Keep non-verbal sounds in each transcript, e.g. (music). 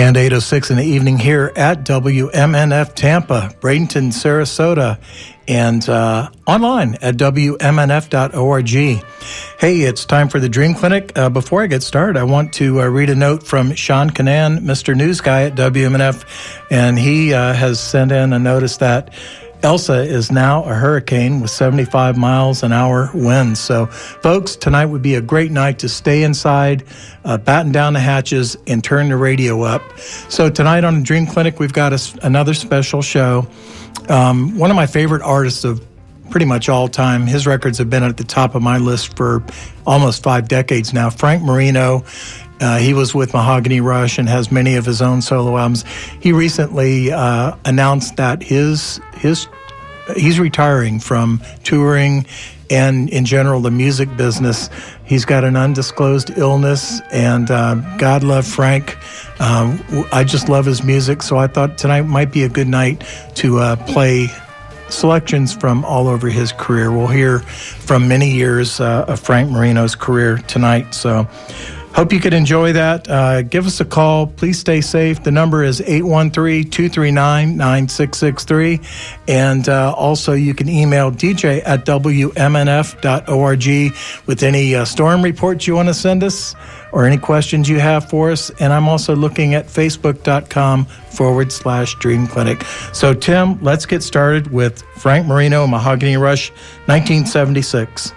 and 806 in the evening here at WMNF Tampa, Bradenton, Sarasota, and uh, online at WMNF.org. Hey, it's time for the Dream Clinic. Uh, before I get started, I want to uh, read a note from Sean Kinane, Mr. News Guy at WMNF, and he uh, has sent in a notice that Elsa is now a hurricane with 75 miles an hour winds. So, folks, tonight would be a great night to stay inside, uh, batten down the hatches, and turn the radio up. So, tonight on Dream Clinic, we've got a, another special show. Um, one of my favorite artists of pretty much all time. His records have been at the top of my list for almost five decades now. Frank Marino. Uh, he was with Mahogany Rush and has many of his own solo albums. He recently uh, announced that his his he's retiring from touring and in general the music business. He's got an undisclosed illness, and uh, God love Frank. Um, I just love his music, so I thought tonight might be a good night to uh, play selections from all over his career. We'll hear from many years uh, of Frank Marino's career tonight. So. Hope you could enjoy that. Uh, give us a call. Please stay safe. The number is 813 239 9663. And uh, also, you can email dj at wmnf.org with any uh, storm reports you want to send us or any questions you have for us. And I'm also looking at facebook.com forward slash dream clinic. So, Tim, let's get started with Frank Marino, Mahogany Rush, 1976.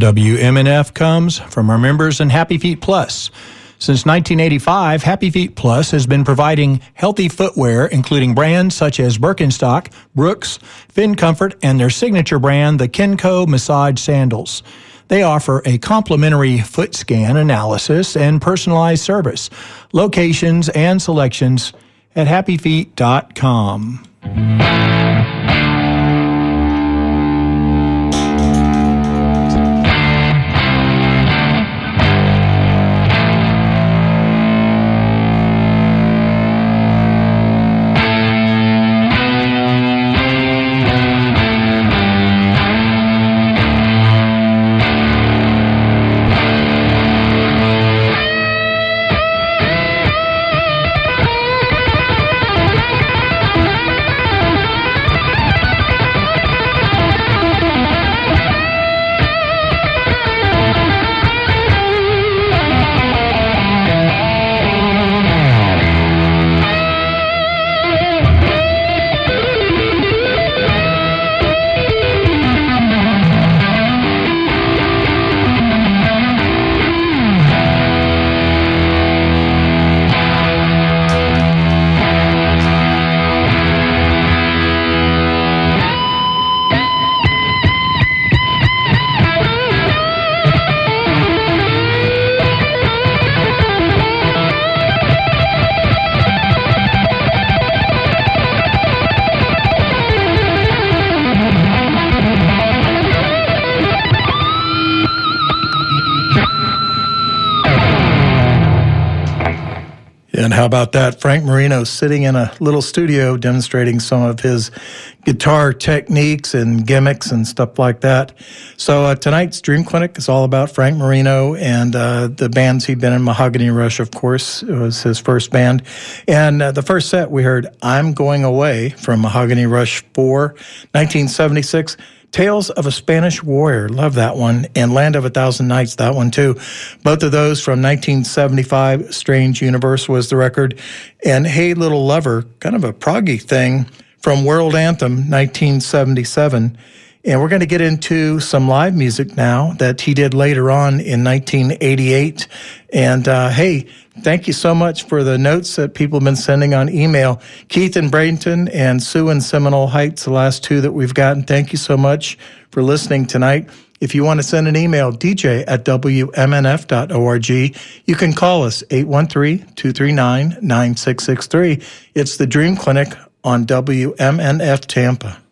WMNF comes from our members in Happy Feet Plus. Since 1985, Happy Feet Plus has been providing healthy footwear, including brands such as Birkenstock, Brooks, Finn Comfort, and their signature brand, the Kenkoh Massage Sandals. They offer a complimentary foot scan analysis and personalized service. Locations and selections at happyfeet.com. How about that? Frank Marino sitting in a little studio demonstrating some of his guitar techniques and gimmicks and stuff like that. So uh, tonight's Dream Clinic is all about Frank Marino and uh, the bands he'd been in. Mahogany Rush, of course, was his first band. And uh, the first set we heard I'm Going Away from Mahogany Rush 4, 1976. Tales of a Spanish Warrior, love that one, and Land of a Thousand Nights, that one too. Both of those from 1975. Strange Universe was the record, and Hey Little Lover, kind of a proggy thing from World Anthem, 1977. And we're going to get into some live music now that he did later on in 1988. And uh, hey, Thank you so much for the notes that people have been sending on email. Keith and Bradenton and Sue in Seminole Heights, the last two that we've gotten. Thank you so much for listening tonight. If you want to send an email, dj at wmnf.org. You can call us 813-239-9663. It's the Dream Clinic on WMNF Tampa.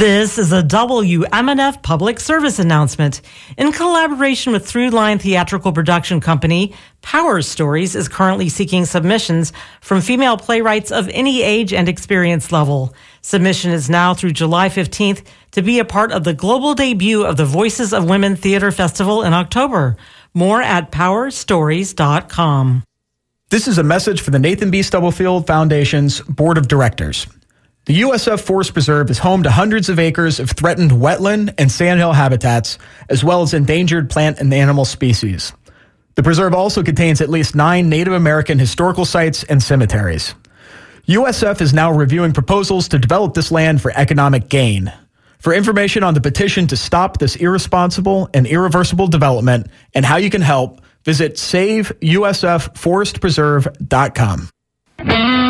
This is a WMNF public service announcement. In collaboration with Throughline Theatrical Production Company, Power Stories is currently seeking submissions from female playwrights of any age and experience level. Submission is now through July 15th to be a part of the global debut of the Voices of Women Theater Festival in October. More at powerstories.com. This is a message for the Nathan B. Stubblefield Foundation's Board of Directors. The USF Forest Preserve is home to hundreds of acres of threatened wetland and sandhill habitats, as well as endangered plant and animal species. The preserve also contains at least nine Native American historical sites and cemeteries. USF is now reviewing proposals to develop this land for economic gain. For information on the petition to stop this irresponsible and irreversible development and how you can help, visit saveusfforestpreserve.com.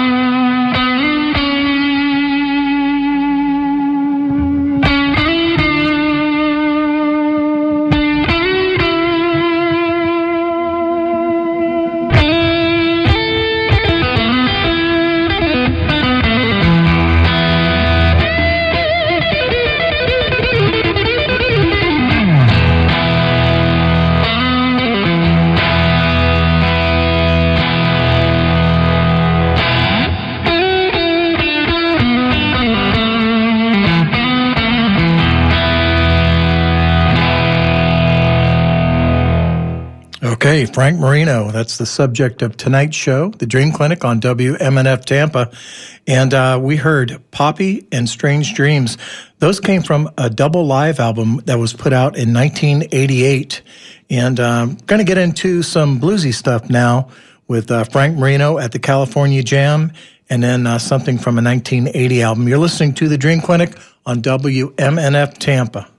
Frank Marino. That's the subject of tonight's show, the Dream Clinic on WMNF Tampa. And uh, we heard Poppy and Strange Dreams. Those came from a double live album that was put out in 1988. And I'm um, going to get into some bluesy stuff now with uh, Frank Marino at the California Jam and then uh, something from a 1980 album. You're listening to the Dream Clinic on WMNF Tampa.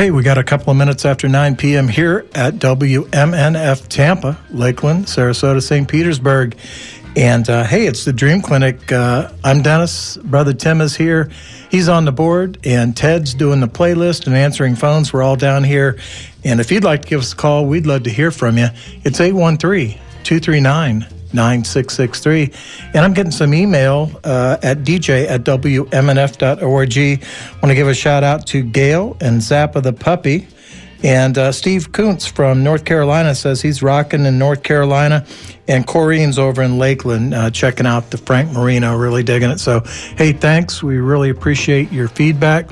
Okay, we got a couple of minutes after 9 p.m. here at WMNF Tampa, Lakeland, Sarasota, St. Petersburg. And uh, hey, it's the Dream Clinic. Uh, I'm Dennis. Brother Tim is here. He's on the board, and Ted's doing the playlist and answering phones. We're all down here. And if you'd like to give us a call, we'd love to hear from you. It's 813 239 9663. And I'm getting some email uh, at dj at wmnf.org. Want to give a shout out to Gail and Zappa the puppy. And uh, Steve Kuntz from North Carolina says he's rocking in North Carolina. And Corinne's over in Lakeland uh, checking out the Frank Marino, really digging it. So, hey, thanks. We really appreciate your feedback.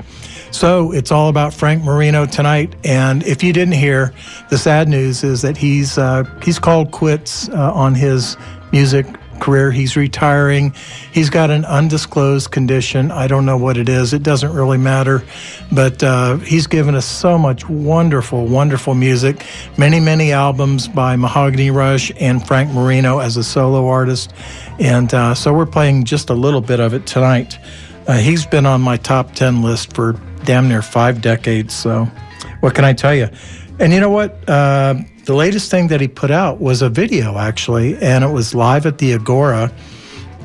So it's all about Frank Marino tonight. And if you didn't hear, the sad news is that he's uh, he's called quits uh, on his music career. He's retiring. He's got an undisclosed condition. I don't know what it is. It doesn't really matter. But uh, he's given us so much wonderful, wonderful music. Many, many albums by Mahogany Rush and Frank Marino as a solo artist. And uh, so we're playing just a little bit of it tonight. Uh, he's been on my top 10 list for damn near five decades. So, what can I tell you? And you know what? Uh, the latest thing that he put out was a video, actually, and it was live at the Agora.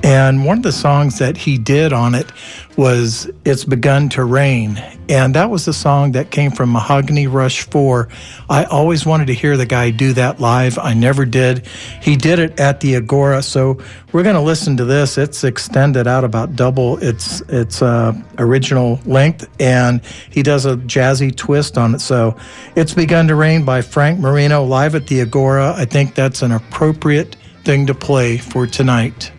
And one of the songs that he did on it was It's Begun to Rain. And that was the song that came from Mahogany Rush 4. I always wanted to hear the guy do that live. I never did. He did it at the Agora. So we're going to listen to this. It's extended out about double its, its uh, original length. And he does a jazzy twist on it. So It's Begun to Rain by Frank Marino live at the Agora. I think that's an appropriate thing to play for tonight.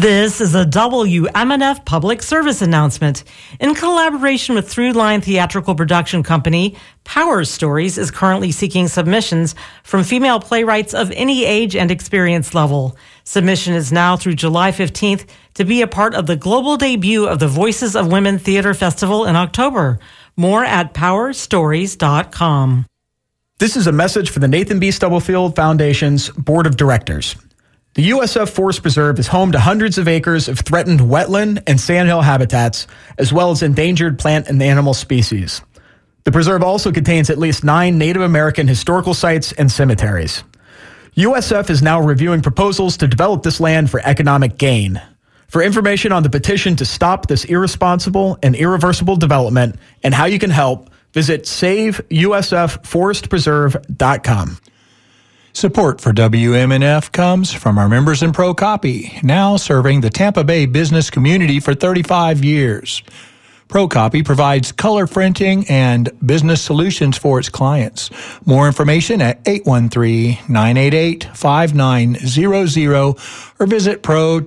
This is a WMNF public service announcement. In collaboration with Throughline Theatrical Production Company, Power Stories is currently seeking submissions from female playwrights of any age and experience level. Submission is now through July 15th to be a part of the global debut of the Voices of Women Theater Festival in October. More at powerstories.com. This is a message for the Nathan B. Stubblefield Foundation's Board of Directors. The USF Forest Preserve is home to hundreds of acres of threatened wetland and sandhill habitats, as well as endangered plant and animal species. The preserve also contains at least nine Native American historical sites and cemeteries. USF is now reviewing proposals to develop this land for economic gain. For information on the petition to stop this irresponsible and irreversible development and how you can help, visit saveusfforestpreserve.com. Support for WMNF comes from our members in ProCopy, now serving the Tampa Bay business community for 35 years. ProCopy provides color printing and business solutions for its clients. More information at 813-988-5900 or visit pro-copy.com.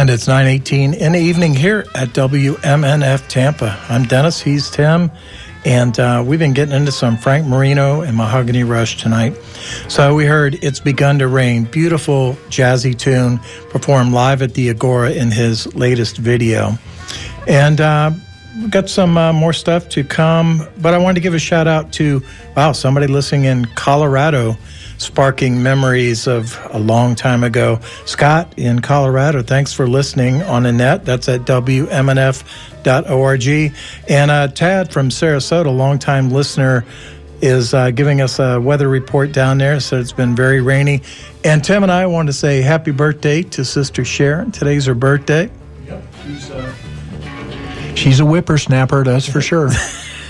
And it's 918 in the evening here at WMNF Tampa. I'm Dennis, he's Tim, and uh, we've been getting into some Frank Marino and Mahogany Rush tonight. So we heard It's Begun to Rain, beautiful jazzy tune performed live at the Agora in his latest video. And uh, we've got some uh, more stuff to come, but I wanted to give a shout out to, wow, somebody listening in Colorado sparking memories of a long time ago. Scott in Colorado, thanks for listening on the net. That's at WMNF.org. And uh, Tad from Sarasota, longtime listener, is uh, giving us a weather report down there. So it's been very rainy. And Tim and I want to say happy birthday to Sister Sharon. Today's her birthday. Yep, she's, uh, she's a whippersnapper, that's for sure. (laughs)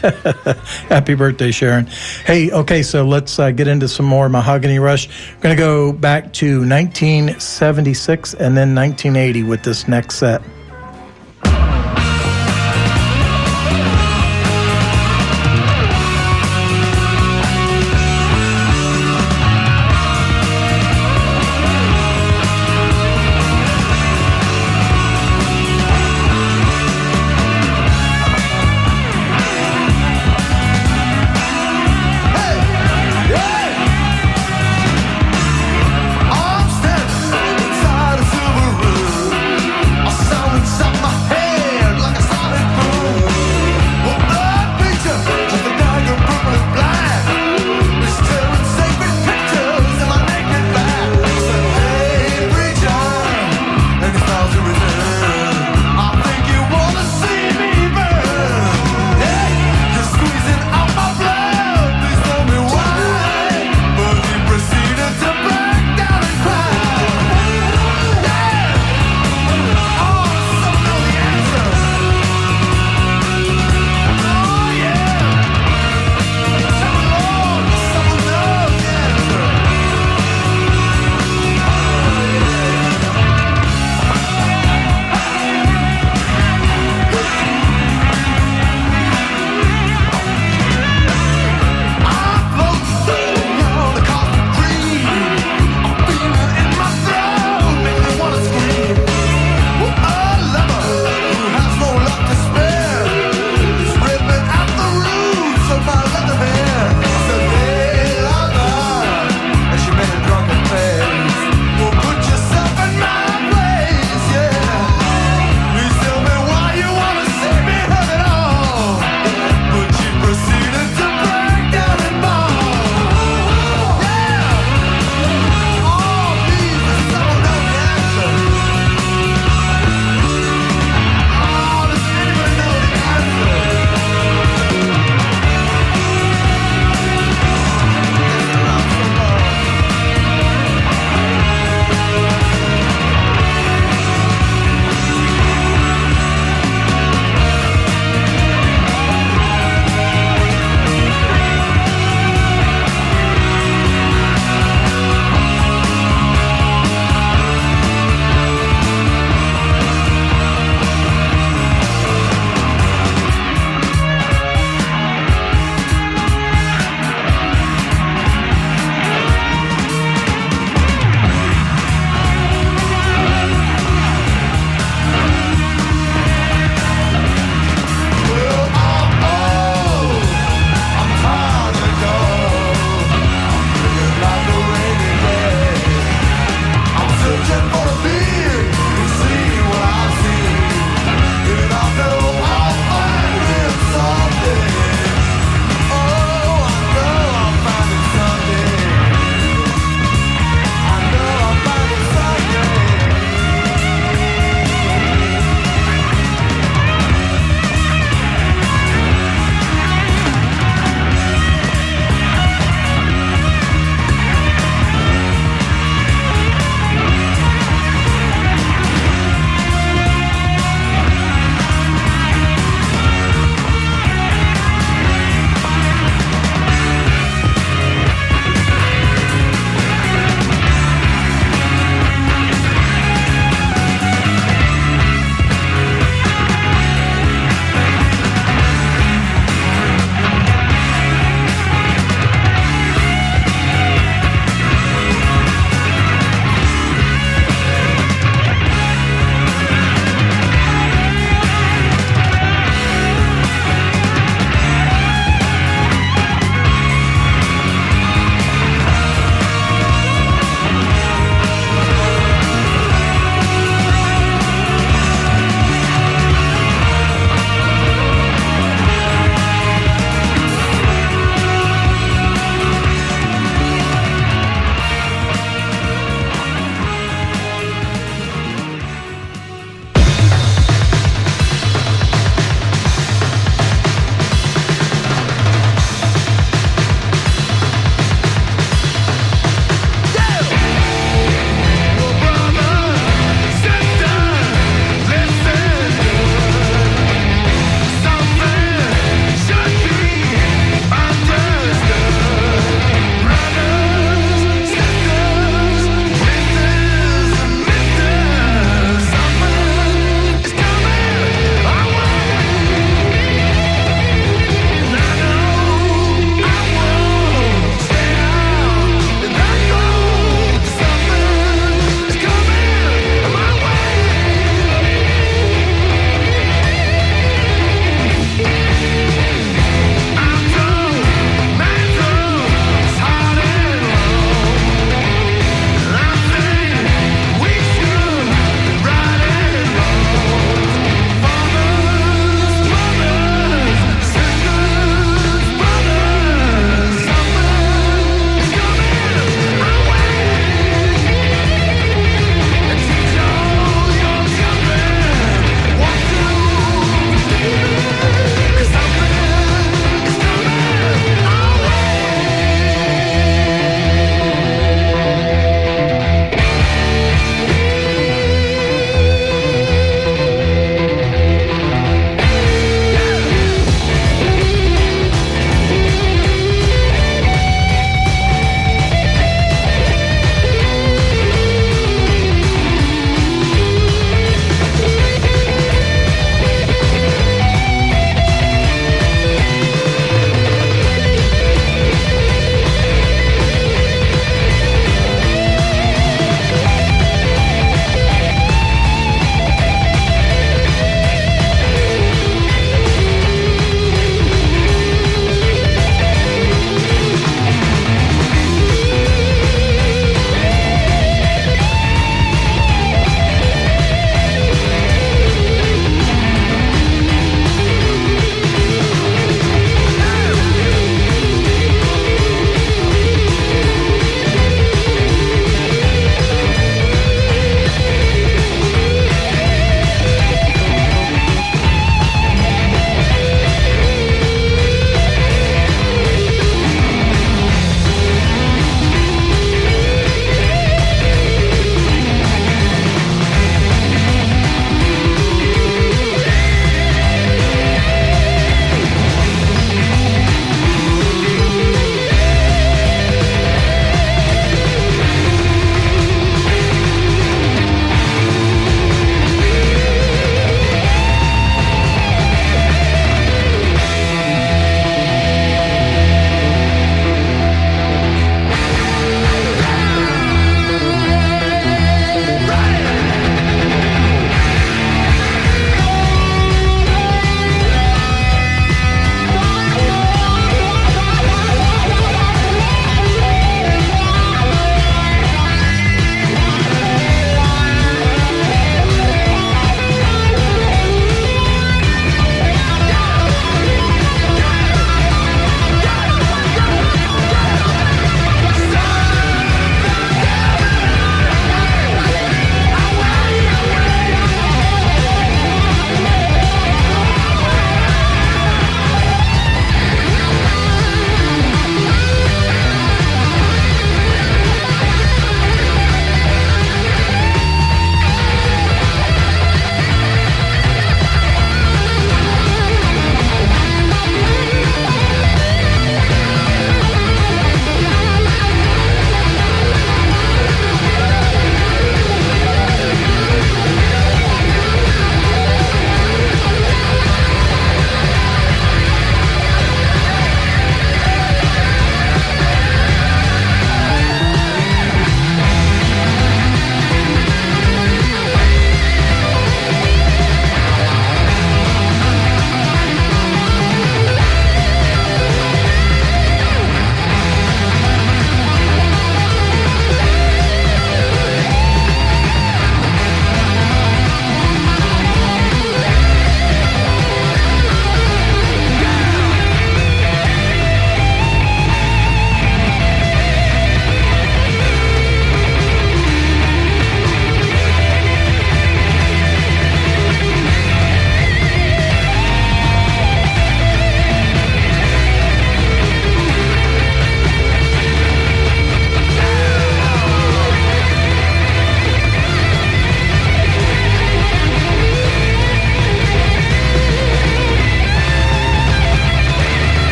(laughs) Happy birthday, Sharon. Hey, okay, so let's uh, get into some more Mahogany Rush. We're going to go back to 1976 and then 1980 with this next set.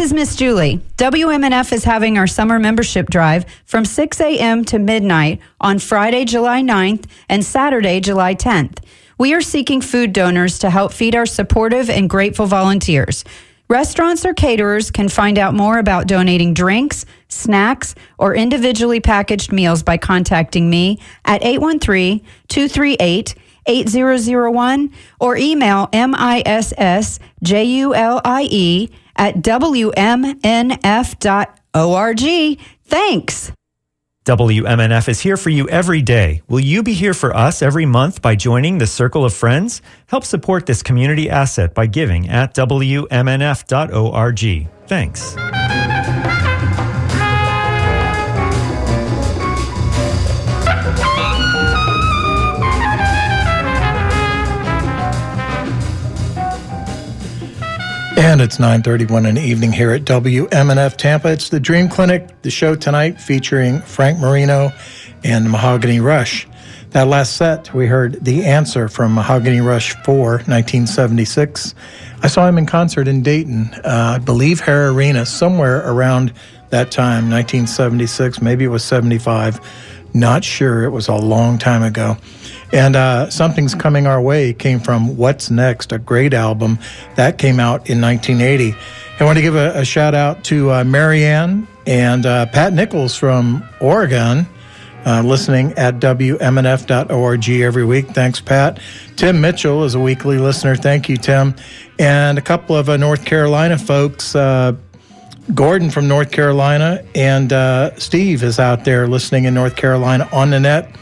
Is Miss Julie. WMNF is having our summer membership drive from 6 a.m. to midnight on Friday, July 9th and Saturday, July 10th. We are seeking food donors to help feed our supportive and grateful volunteers. Restaurants or caterers can find out more about donating drinks, snacks, or individually packaged meals by contacting me at 813 238 8001 or email MISSJULIE at WMNF.org. Thanks. WMNF is here for you every day. Will you be here for us every month by joining the Circle of Friends? Help support this community asset by giving at WMNF.org. Thanks. And it's 9:31 in the evening here at WMNF Tampa. It's the Dream Clinic, the show tonight featuring Frank Marino and Mahogany Rush. That last set, we heard The Answer from Mahogany Rush 4, 1976. I saw him in concert in Dayton, uh, I believe Hara Arena, somewhere around that time, 1976, maybe it was 75. Not sure. It was a long time ago. And uh, Something's Coming Our Way came from What's Next, a great album that came out in 1980. I want to give a, a shout out to uh, Marianne and uh, Pat Nichols from Oregon. Uh, listening at WMNF.org every week. Thanks, Pat. Tim Mitchell is a weekly listener. Thank you, Tim. And a couple of uh, North Carolina folks, uh, Gordon from North Carolina and uh, Steve is out there listening in North Carolina on the net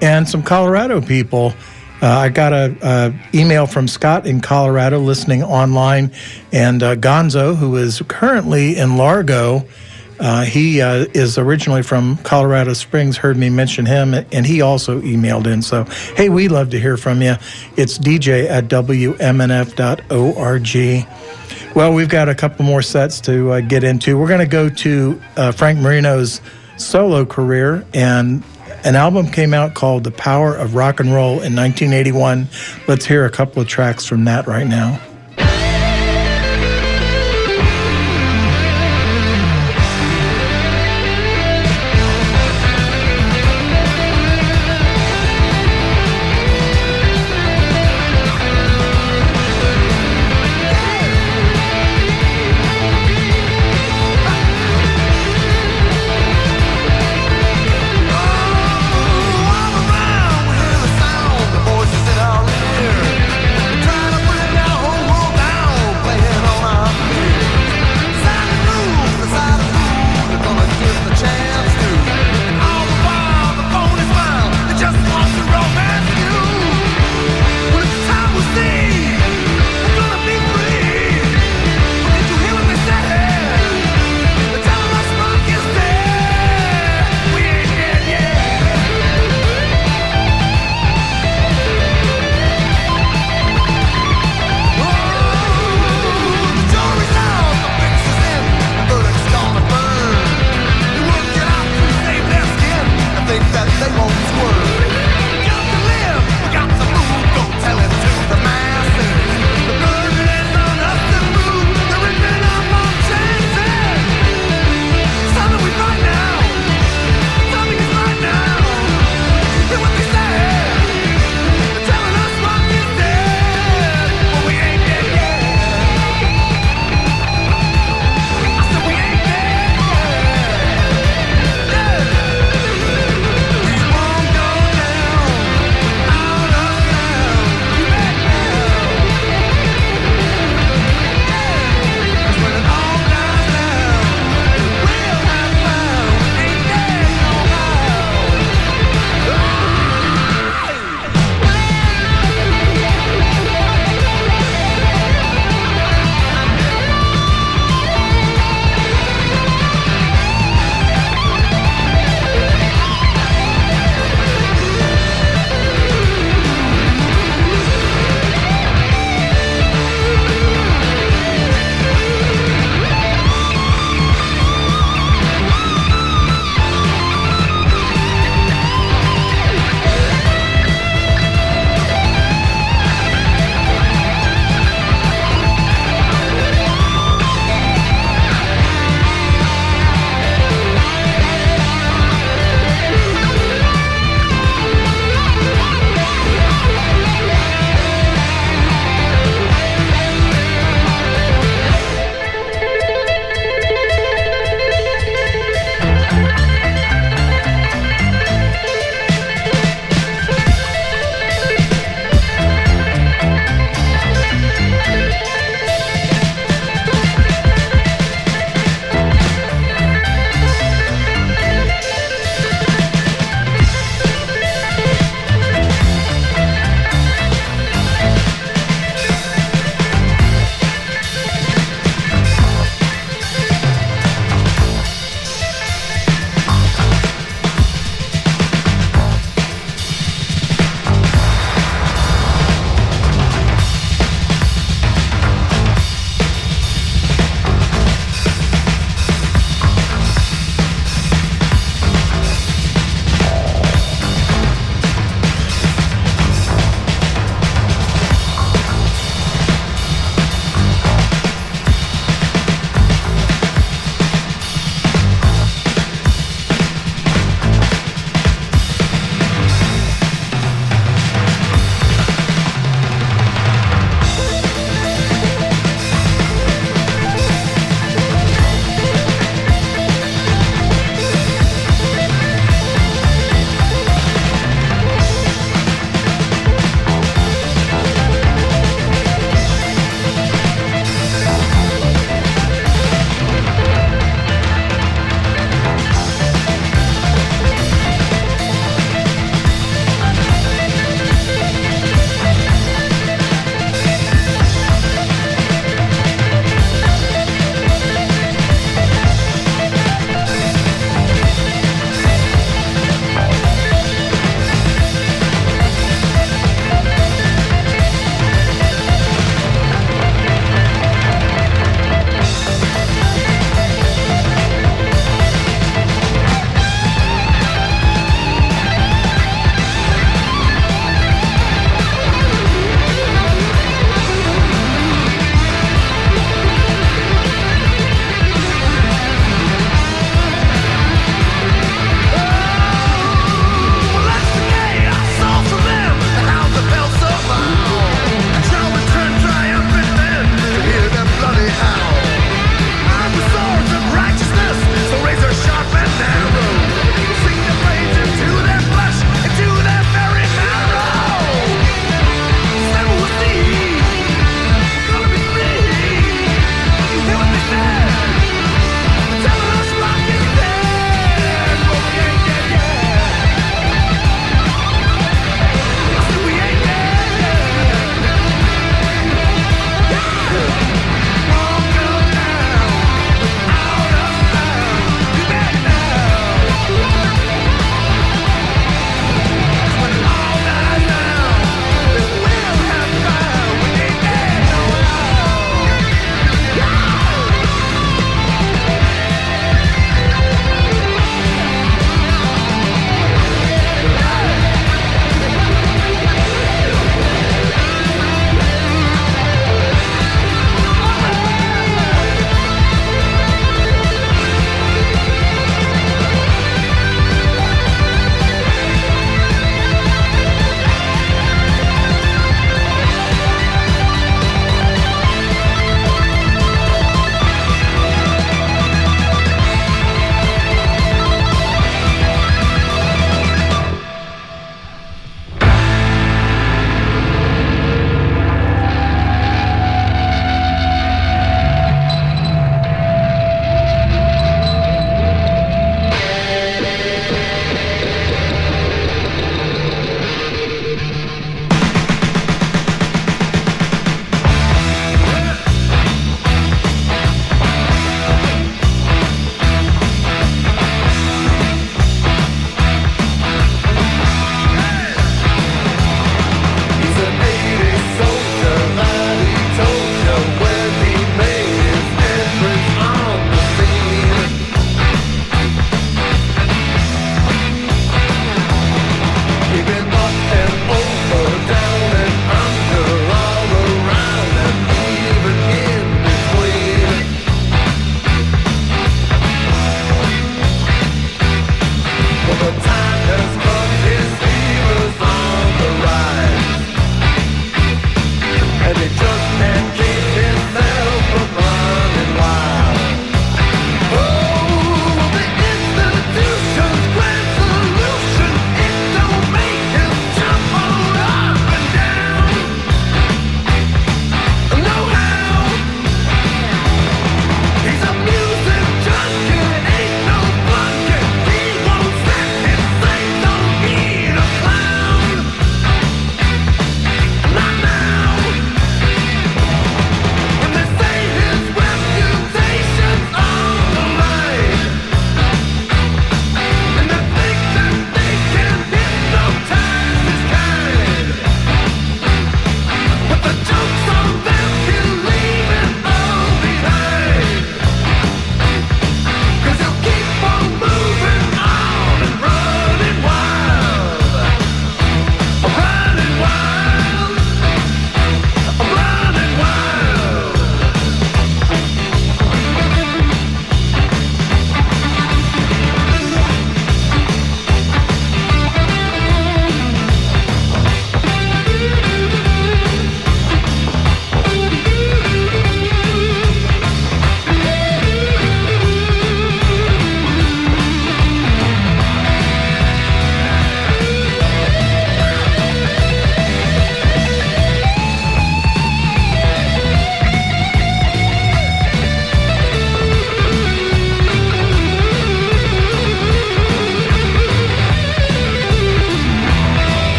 and some Colorado people. Uh, I got a, a, email from Scott in Colorado listening online, and uh, Gonzo, who is currently in Largo. Uh, he uh, is originally from Colorado Springs, heard me mention him, and he also emailed in. So, hey, we'd love to hear from you. It's dj at wmnf.org. Well, we've got a couple more sets to uh, get into. We're going to go to uh, Frank Marino's solo career and an album came out called The Power of Rock and Roll in 1981. Let's hear a couple of tracks from that right now.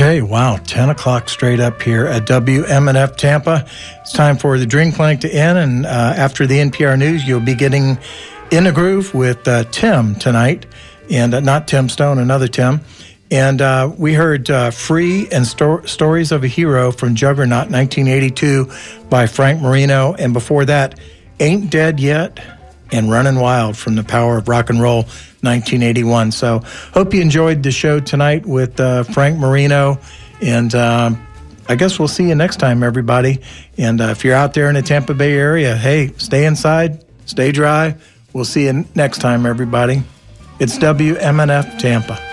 Okay, wow, 10 o'clock straight up here at WMNF Tampa. It's time for the Dream Clinic to end, and uh, after the NPR News, you'll be getting in a groove with uh, Tim tonight, and uh, not Tim Stone, another Tim. And uh, we heard uh, Free and Sto- Stories of a Hero from Juggernaut 1982 by Frank Marino, and before that, Ain't Dead Yet and Running Wild from the Power of Rock and Roll 1981. So, hope you enjoyed the show tonight with uh, Frank Marino. And uh, I guess we'll see you next time, everybody. And uh, if you're out there in the Tampa Bay area, hey, stay inside, stay dry. We'll see you next time, everybody. It's WMNF Tampa.